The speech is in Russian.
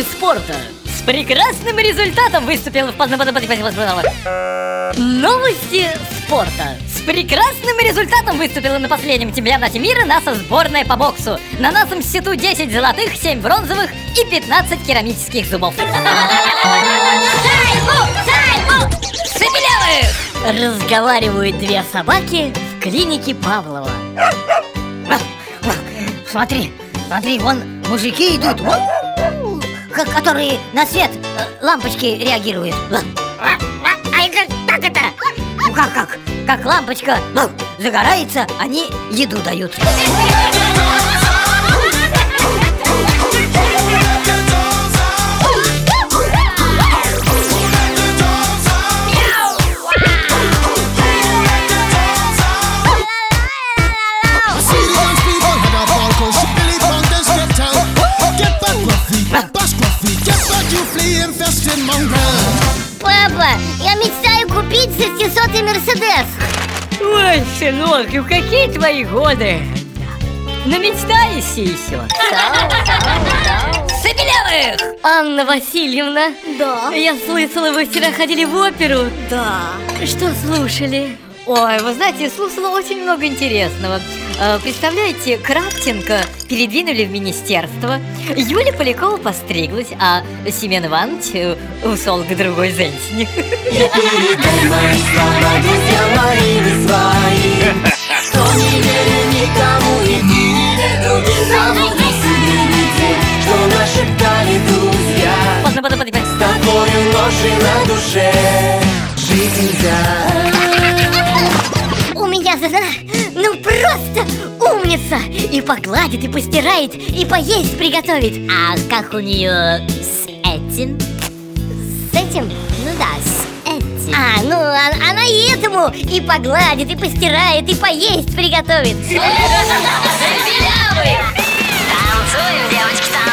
спорта. С прекрасным результатом выступил в Новости спорта. С прекрасным результатом выступила на последнем чемпионате мира наша сборная по боксу. На нашем счету 10 золотых, 7 бронзовых и 15 керамических зубов. Разговаривают две собаки в клинике Павлова. Смотри, смотри, вон мужики идут, вон, которые на свет э, лампочки реагируют. А как, как это? Ну как, как? Как лампочка ну, загорается, они еду дают. Я мечтаю купить 600 Мерседес Ой, сынок, ну какие твои годы? Намечтаешься еще? Сабелевых! Анна Васильевна Да Я слышала, вы вчера ходили в оперу Да Что слушали? Ой, вы знаете, слушала очень много интересного Представляете, Кравченко передвинули в министерство Юля Полякова постриглась, а Семен Иванович э, ушел к другой женщине. Поздно, поздно, поздно, С У меня ну просто умница! И погладит, и постирает, и поесть приготовит. А как у нее с этим? С этим? Ну да, с этим. А, ну а, она и этому и погладит, и постирает, и поесть приготовит. Танцуем, девочки, танцуем.